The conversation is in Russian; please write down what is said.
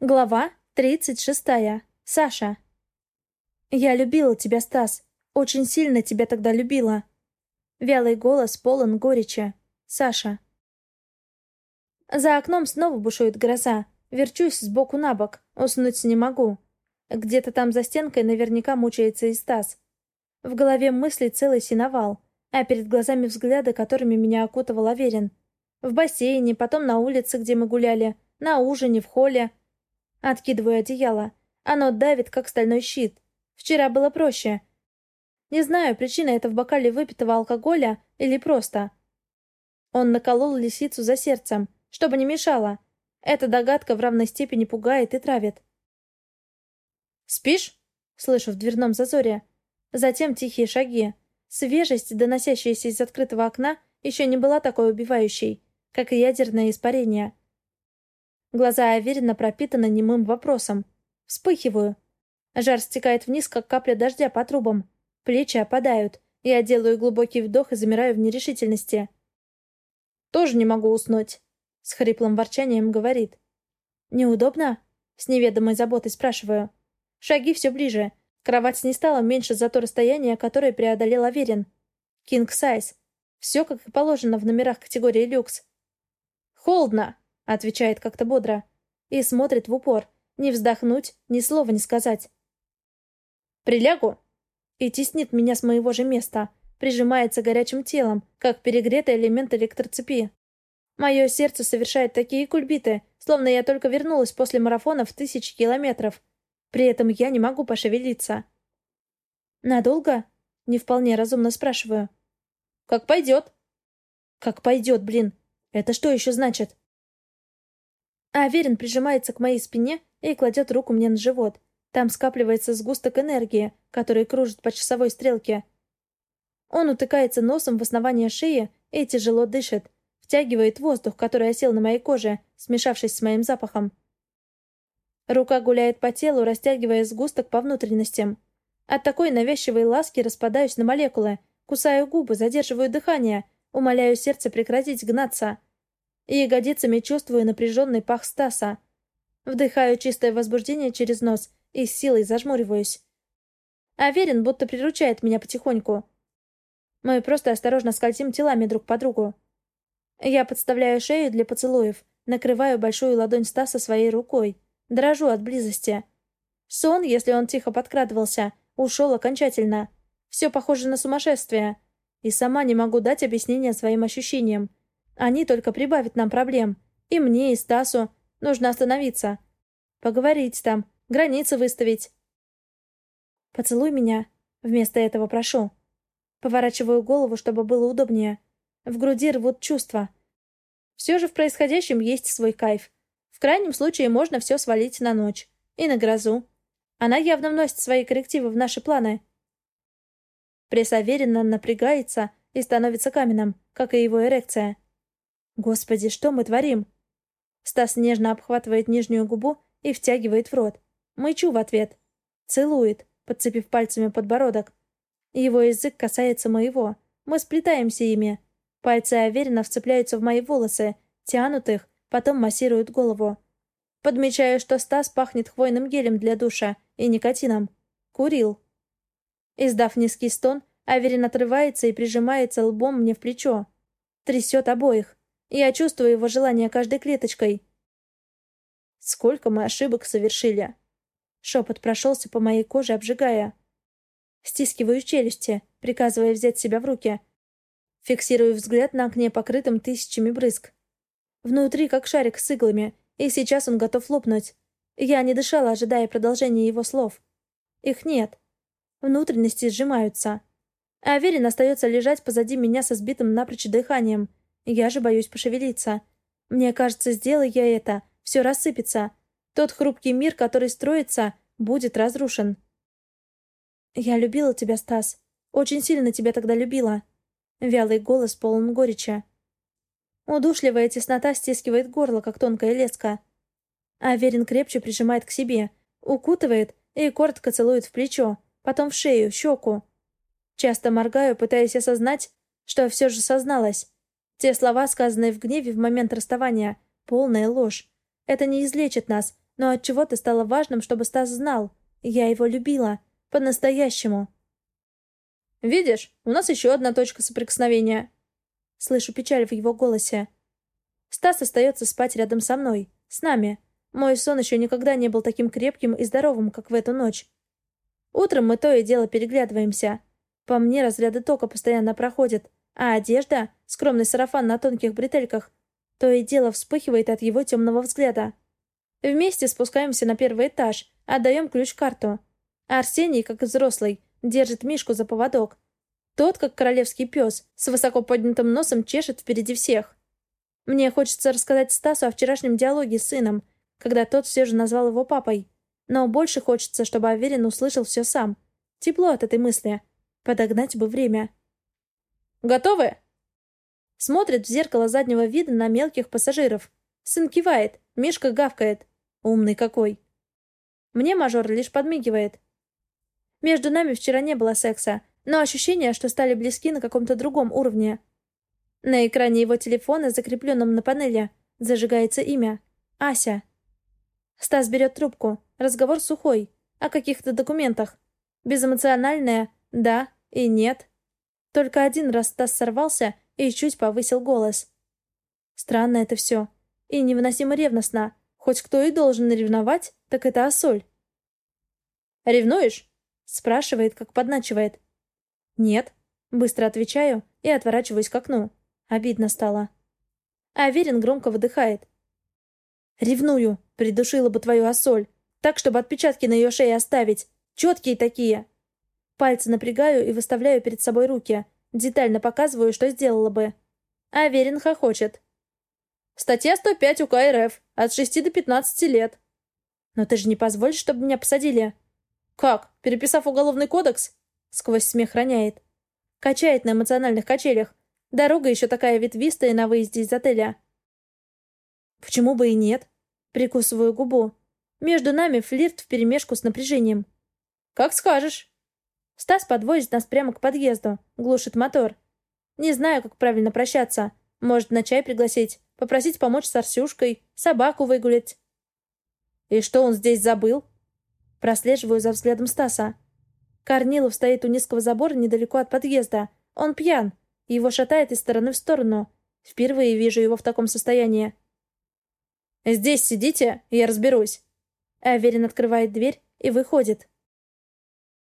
Глава тридцать шестая. Саша. «Я любила тебя, Стас. Очень сильно тебя тогда любила». Вялый голос полон горечи. Саша. За окном снова бушует гроза. Верчусь сбоку на бок. Уснуть не могу. Где-то там за стенкой наверняка мучается и Стас. В голове мысли целый синовал, а перед глазами взгляды, которыми меня окутывал Аверин. В бассейне, потом на улице, где мы гуляли, на ужине, в холле — Откидываю одеяло. Оно давит, как стальной щит. Вчера было проще. Не знаю, причина это в бокале выпитого алкоголя или просто. Он наколол лисицу за сердцем, чтобы не мешало. Эта догадка в равной степени пугает и травит. «Спишь?» — слышу в дверном зазоре. Затем тихие шаги. Свежесть, доносящаяся из открытого окна, еще не была такой убивающей, как и ядерное испарение. Глаза уверенно пропитаны немым вопросом. Вспыхиваю. Жар стекает вниз, как капля дождя по трубам. Плечи опадают. Я делаю глубокий вдох и замираю в нерешительности. «Тоже не могу уснуть», — с хриплым ворчанием говорит. «Неудобно?» — с неведомой заботой спрашиваю. Шаги все ближе. Кровать не стала меньше за то расстояние, которое преодолел Аверин. Кинг сайз. Все, как и положено в номерах категории люкс. «Холодно!» Отвечает как-то бодро. И смотрит в упор. Не вздохнуть, ни слова не сказать. «Прилягу?» И теснит меня с моего же места. Прижимается горячим телом, как перегретый элемент электроцепи. Мое сердце совершает такие кульбиты, словно я только вернулась после марафона в тысячи километров. При этом я не могу пошевелиться. «Надолго?» — не вполне разумно спрашиваю. «Как пойдет». «Как пойдет, блин. Это что еще значит?» А Аверин прижимается к моей спине и кладет руку мне на живот. Там скапливается сгусток энергии, который кружит по часовой стрелке. Он утыкается носом в основание шеи и тяжело дышит, втягивает воздух, который осел на моей коже, смешавшись с моим запахом. Рука гуляет по телу, растягивая сгусток по внутренностям. От такой навязчивой ласки распадаюсь на молекулы, кусаю губы, задерживаю дыхание, умоляю сердце прекратить гнаться и ягодицами чувствую напряженный пах Стаса. Вдыхаю чистое возбуждение через нос и с силой зажмуриваюсь. Аверин будто приручает меня потихоньку. Мы просто осторожно скользим телами друг по другу. Я подставляю шею для поцелуев, накрываю большую ладонь Стаса своей рукой, дрожу от близости. Сон, если он тихо подкрадывался, ушел окончательно. Все похоже на сумасшествие. И сама не могу дать объяснение своим ощущениям. Они только прибавят нам проблем. И мне, и Стасу. Нужно остановиться. Поговорить там. Границы выставить. Поцелуй меня. Вместо этого прошу. Поворачиваю голову, чтобы было удобнее. В груди рвут чувства. Все же в происходящем есть свой кайф. В крайнем случае можно все свалить на ночь. И на грозу. Она явно вносит свои коррективы в наши планы. Пресс уверенно напрягается и становится каменным, как и его эрекция. Господи, что мы творим? Стас нежно обхватывает нижнюю губу и втягивает в рот. Мычу в ответ. Целует, подцепив пальцами подбородок. Его язык касается моего. Мы сплетаемся ими. Пальцы уверенно вцепляются в мои волосы, тянут их, потом массируют голову. Подмечаю, что Стас пахнет хвойным гелем для душа и никотином. Курил. Издав низкий стон, Аверин отрывается и прижимается лбом мне в плечо. Трясет обоих. Я чувствую его желание каждой клеточкой. Сколько мы ошибок совершили. Шепот прошелся по моей коже, обжигая. Стискиваю челюсти, приказывая взять себя в руки. Фиксирую взгляд на окне, покрытым тысячами брызг. Внутри как шарик с иглами, и сейчас он готов лопнуть. Я не дышала, ожидая продолжения его слов. Их нет. Внутренности сжимаются. Аверин остается лежать позади меня со сбитым напрочь дыханием — я же боюсь пошевелиться. Мне кажется, сделай я это, все рассыпется. Тот хрупкий мир, который строится, будет разрушен. Я любила тебя, Стас. Очень сильно тебя тогда любила. Вялый голос полон горечи. Удушливая теснота стискивает горло, как тонкая леска. Аверин крепче прижимает к себе, укутывает и коротко целует в плечо, потом в шею, щеку. Часто моргаю, пытаясь осознать, что все же созналась. Те слова, сказанные в гневе в момент расставания, полная ложь. Это не излечит нас, Но от чего то стало важным, чтобы Стас знал. Я его любила. По-настоящему. «Видишь, у нас еще одна точка соприкосновения». Слышу печаль в его голосе. Стас остается спать рядом со мной, с нами. Мой сон еще никогда не был таким крепким и здоровым, как в эту ночь. Утром мы то и дело переглядываемся. По мне разряды тока постоянно проходят, а одежда, скромный сарафан на тонких бретельках, то и дело вспыхивает от его темного взгляда. Вместе спускаемся на первый этаж, отдаем ключ-карту. Арсений, как взрослый, держит Мишку за поводок. Тот, как королевский пес, с высоко поднятым носом чешет впереди всех. Мне хочется рассказать Стасу о вчерашнем диалоге с сыном, когда тот все же назвал его папой. Но больше хочется, чтобы Аверин услышал все сам. Тепло от этой мысли. Подогнать бы время. «Готовы?» Смотрит в зеркало заднего вида на мелких пассажиров. Сын кивает, Мишка гавкает. Умный какой. Мне мажор лишь подмигивает. Между нами вчера не было секса, но ощущение, что стали близки на каком-то другом уровне. На экране его телефона, закрепленном на панели, зажигается имя. Ася. Стас берет трубку. Разговор сухой. О каких-то документах. Безэмоциональное «да» и «нет». Только один раз Стас сорвался и чуть повысил голос. Странно это все. И невыносимо ревностно. Хоть кто и должен ревновать, так это Асоль. «Ревнуешь?» Спрашивает, как подначивает. «Нет». Быстро отвечаю и отворачиваюсь к окну. Обидно стало. Аверин громко выдыхает. «Ревную. Придушила бы твою Асоль. Так, чтобы отпечатки на ее шее оставить. Четкие такие». Пальцы напрягаю и выставляю перед собой руки. Детально показываю, что сделала бы. Аверин хохочет. Статья 105 УК РФ. От 6 до 15 лет. Но ты же не позволишь, чтобы меня посадили? Как? Переписав уголовный кодекс? Сквозь смех роняет. Качает на эмоциональных качелях. Дорога еще такая ветвистая на выезде из отеля. Почему бы и нет? Прикусываю губу. Между нами флирт вперемешку с напряжением. Как скажешь. Стас подвозит нас прямо к подъезду, глушит мотор. Не знаю, как правильно прощаться. Может, на чай пригласить, попросить помочь с Арсюшкой, собаку выгулять. И что он здесь забыл? Прослеживаю за взглядом Стаса. Корнилов стоит у низкого забора недалеко от подъезда. Он пьян. Его шатает из стороны в сторону. Впервые вижу его в таком состоянии. «Здесь сидите, я разберусь». Аверин открывает дверь и выходит.